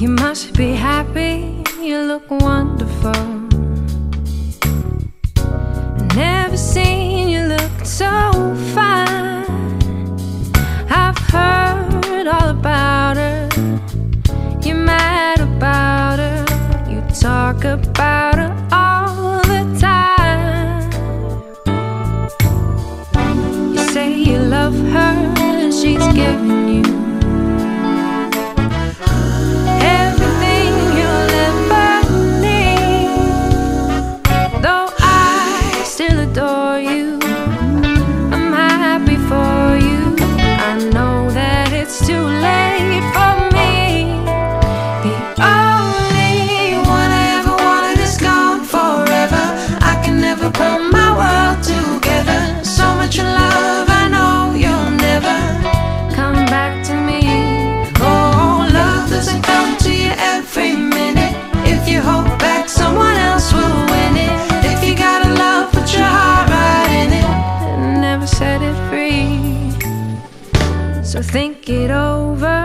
You must be happy, you look wonderful. talk about her all the time. You say you love her and she's giving you everything you'll ever need. Though I still adore you, I'm happy for you. I know that it's too late for. set it free. So think it over.